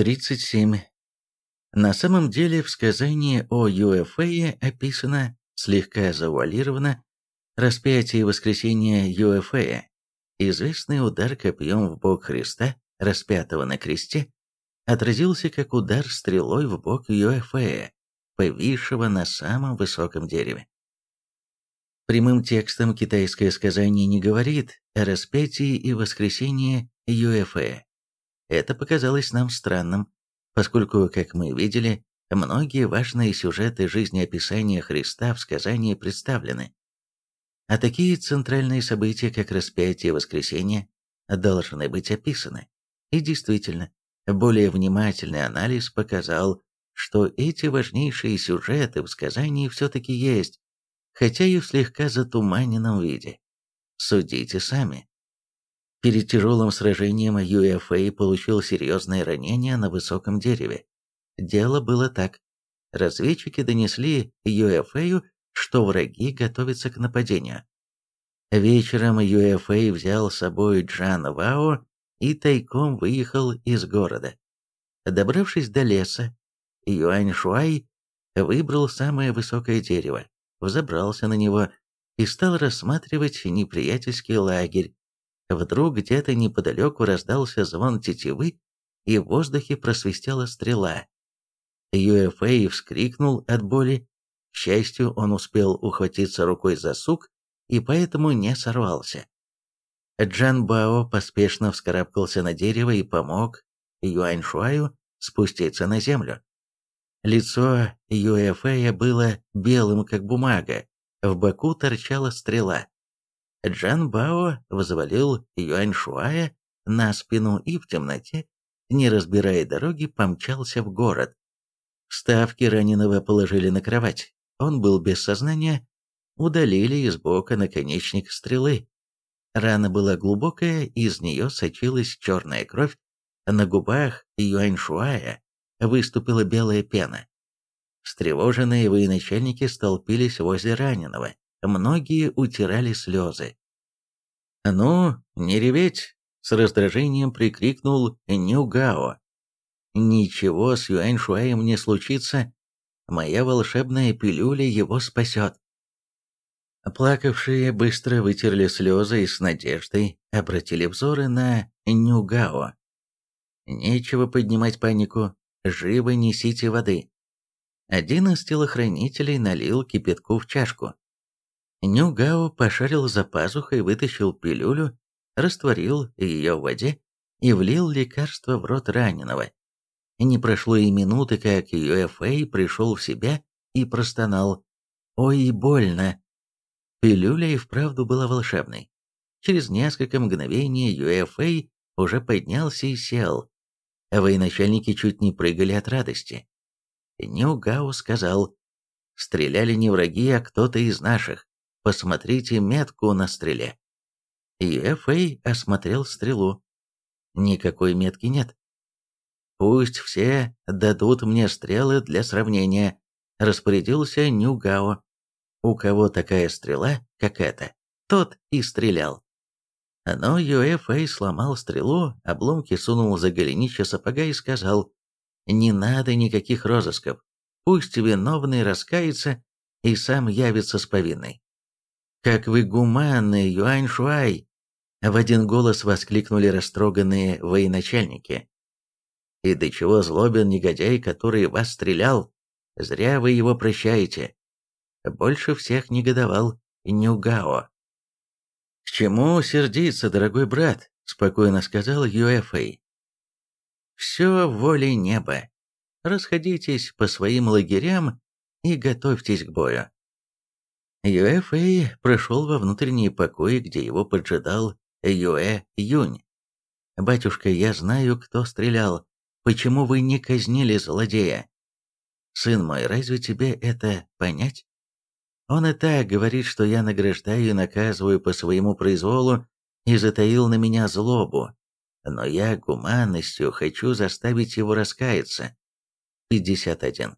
37. На самом деле в сказании о Юэфее описано, слегка завуалировано, распятие и воскресение Юэфея, известный удар копьем в бок Христа, распятого на кресте, отразился как удар стрелой в бок Юэфея, повисшего на самом высоком дереве. Прямым текстом китайское сказание не говорит о распятии и воскресении Юэфея. Это показалось нам странным, поскольку, как мы видели, многие важные сюжеты жизнеописания Христа в сказании представлены. А такие центральные события, как распятие и воскресение, должны быть описаны. И действительно, более внимательный анализ показал, что эти важнейшие сюжеты в сказании все-таки есть, хотя и в слегка затуманенном виде. Судите сами. Перед тяжелым сражением Юэфэй получил серьезное ранение на высоком дереве. Дело было так. Разведчики донесли Юэфэю, что враги готовятся к нападению. Вечером Юэфэй взял с собой Джан Вао и тайком выехал из города. Добравшись до леса, Юань Шуай выбрал самое высокое дерево, взобрался на него и стал рассматривать неприятельский лагерь, Вдруг где-то неподалеку раздался звон тетивы, и в воздухе просвистела стрела. Юэфэй вскрикнул от боли. К счастью, он успел ухватиться рукой за сук и поэтому не сорвался. Джан Бао поспешно вскарабкался на дерево и помог Юаньшуаю спуститься на землю. Лицо Юэфэя было белым, как бумага, в боку торчала стрела. Джан Бао взвалил Юань Шуая на спину и в темноте, не разбирая дороги, помчался в город. Вставки раненого положили на кровать. Он был без сознания, удалили из бока наконечник стрелы. Рана была глубокая, из нее сочилась черная кровь, на губах Юань Шуая выступила белая пена. Встревоженные военачальники столпились возле раненого. Многие утирали слезы. «Ну, не реветь!» — с раздражением прикрикнул Нюгао. «Ничего с Юань Шуаем не случится. Моя волшебная пилюля его спасет». Плакавшие быстро вытерли слезы и с надеждой обратили взоры на Нюгао. «Нечего поднимать панику. Живо несите воды». Один из телохранителей налил кипятку в чашку. Нюгао пошарил за пазухой, вытащил пилюлю, растворил ее в воде и влил лекарство в рот раненого. Не прошло и минуты, как Юэфэй пришел в себя и простонал. «Ой, больно!» Пилюля и вправду была волшебной. Через несколько мгновений Юэфэй уже поднялся и сел. Военачальники чуть не прыгали от радости. Нюгао сказал, «Стреляли не враги, а кто-то из наших. Посмотрите метку на стреле. И Эфэй осмотрел стрелу. Никакой метки нет. Пусть все дадут мне стрелы для сравнения, распорядился Нюгао. У кого такая стрела, как эта, тот и стрелял. Но Юэфэй сломал стрелу, обломки сунул за голенище сапога и сказал, «Не надо никаких розысков, пусть виновный раскается и сам явится с повинной». «Как вы гуманны, Юань Шуай!» В один голос воскликнули растроганные военачальники. «И до чего злобен негодяй, который вас стрелял? Зря вы его прощаете!» Больше всех негодовал Нюгао. «К чему сердиться, дорогой брат?» — спокойно сказал Юэфэй. «Все волей неба. Расходитесь по своим лагерям и готовьтесь к бою. Юэ прошел во внутренние покои, где его поджидал Юэ Юнь. «Батюшка, я знаю, кто стрелял. Почему вы не казнили злодея?» «Сын мой, разве тебе это понять?» Он и так говорит, что я награждаю и наказываю по своему произволу и затаил на меня злобу. Но я гуманностью хочу заставить его раскаяться. 51.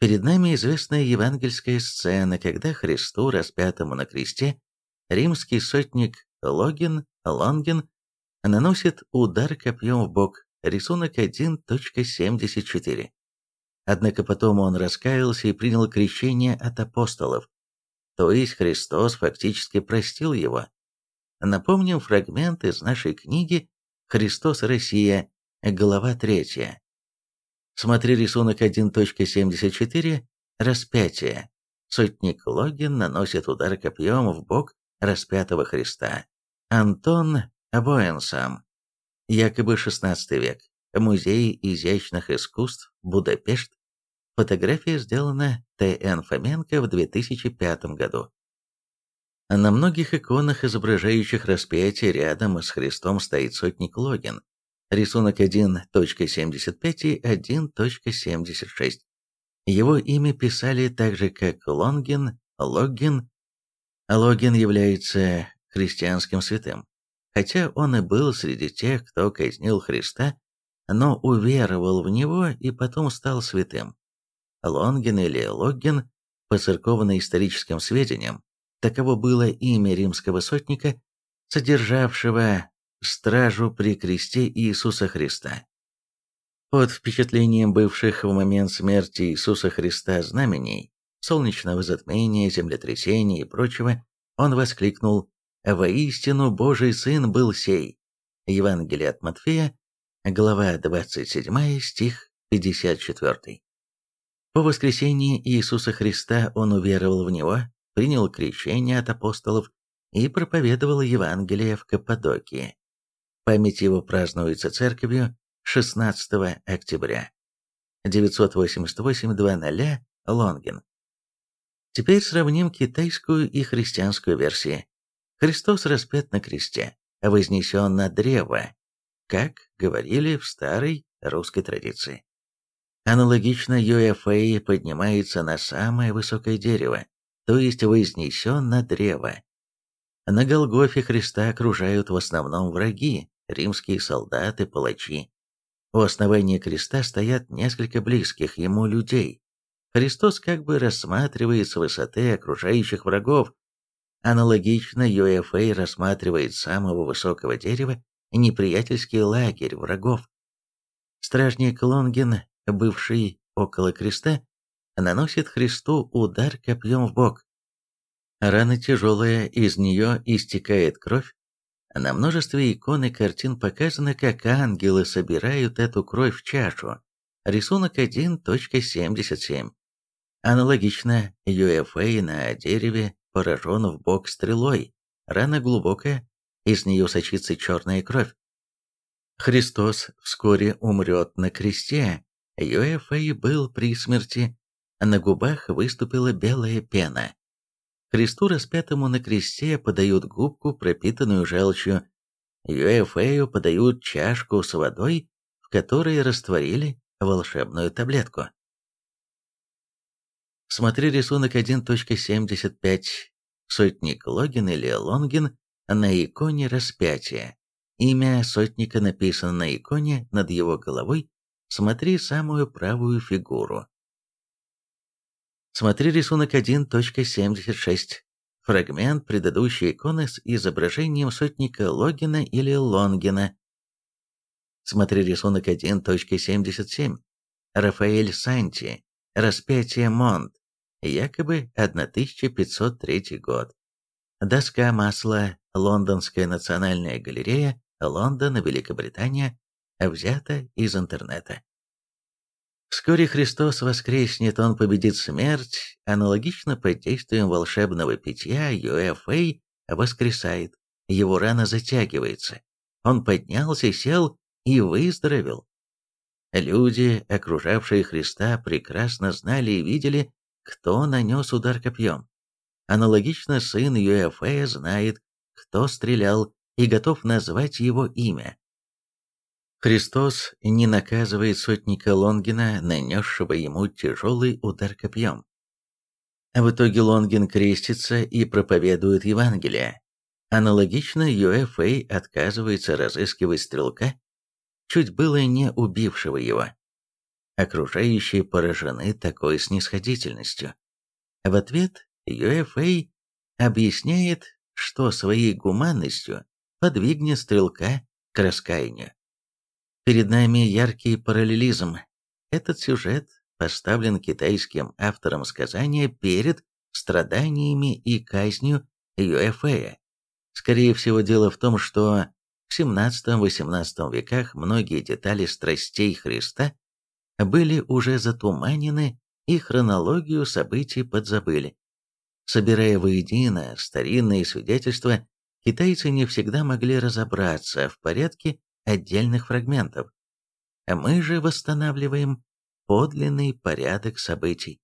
Перед нами известная евангельская сцена, когда Христу, распятому на кресте, римский сотник Логин, Лонгин, наносит удар копьем в бок, рисунок 1.74. Однако потом он раскаялся и принял крещение от апостолов, то есть Христос фактически простил его. Напомним фрагмент из нашей книги «Христос Россия», глава 3. Смотри рисунок 1.74 «Распятие». Сотник Логин наносит удар копьем в бок распятого Христа. Антон Боэнсам. Якобы XVI век. Музей изящных искусств, Будапешт. Фотография сделана Т.Н. Фоменко в 2005 году. На многих иконах, изображающих распятие, рядом с Христом стоит сотник Логин. Рисунок 1.75 и 1.76. Его имя писали так же, как Лонгин, Логин. Логин является христианским святым. Хотя он и был среди тех, кто казнил Христа, но уверовал в него и потом стал святым. Лонгин или Логгин, по церковно-историческим сведениям, таково было имя римского сотника, содержавшего стражу при кресте Иисуса Христа. Под впечатлением бывших в момент смерти Иисуса Христа знамений, солнечного затмения, землетрясения и прочего, он воскликнул «Воистину Божий Сын был сей». Евангелие от Матфея, глава 27, стих 54. По воскресении Иисуса Христа он уверовал в Него, принял крещение от апостолов и проповедовал Евангелие в Каппадокии. Память его празднуется церковью 16 октября. 988-00 Лонгин. Теперь сравним китайскую и христианскую версии. Христос распят на кресте, вознесен на древо, как говорили в старой русской традиции. Аналогично Юэфэй поднимается на самое высокое дерево, то есть вознесен на древо. На Голгофе Христа окружают в основном враги, римские солдаты, палачи. У основания креста стоят несколько близких ему людей. Христос как бы рассматривает с высоты окружающих врагов. Аналогично Юэфэй рассматривает с самого высокого дерева неприятельский лагерь врагов. Стражник Лонгин бывший около креста, наносит Христу удар копьем в бок. Рана тяжелая, из нее истекает кровь. На множестве икон и картин показано, как ангелы собирают эту кровь в чашу. Рисунок 1.77. Аналогично, UFA на дереве поражен в бок стрелой. Рана глубокая, из нее сочится черная кровь. Христос вскоре умрет на кресте, Юэфэй был при смерти, на губах выступила белая пена. Христу распятому на кресте подают губку, пропитанную желчью. Юэфэю подают чашку с водой, в которой растворили волшебную таблетку. Смотри рисунок 1.75. Сотник Логин или Лонгин на иконе распятия. Имя сотника написано на иконе над его головой Смотри самую правую фигуру. Смотри рисунок 1.76. Фрагмент предыдущей иконы с изображением сотника Логина или Лонгина. Смотри рисунок 1.77. Рафаэль Санти. Распятие Монт. Якобы 1503 год. Доска масла. Лондонская национальная галерея. Лондон, Великобритания взято из интернета. Вскоре Христос воскреснет, Он победит смерть, аналогично под действием волшебного питья Юэфэй воскресает, его рана затягивается. Он поднялся, сел и выздоровел. Люди, окружавшие Христа, прекрасно знали и видели, кто нанес удар копьем. Аналогично сын Юэфэя знает, кто стрелял, и готов назвать его имя. Христос не наказывает сотника Лонгина, нанесшего ему тяжелый удар копьем. В итоге Лонгин крестится и проповедует Евангелие. Аналогично Юэфэй отказывается разыскивать стрелка, чуть было не убившего его. Окружающие поражены такой снисходительностью. В ответ Юэфэй объясняет, что своей гуманностью подвигнет стрелка к раскаянию. Перед нами яркий параллелизм. Этот сюжет поставлен китайским автором сказания перед страданиями и казнью Юэфэя. Скорее всего, дело в том, что в XVII-XVIII веках многие детали страстей Христа были уже затуманены и хронологию событий подзабыли. Собирая воедино старинные свидетельства, китайцы не всегда могли разобраться в порядке отдельных фрагментов. Мы же восстанавливаем подлинный порядок событий.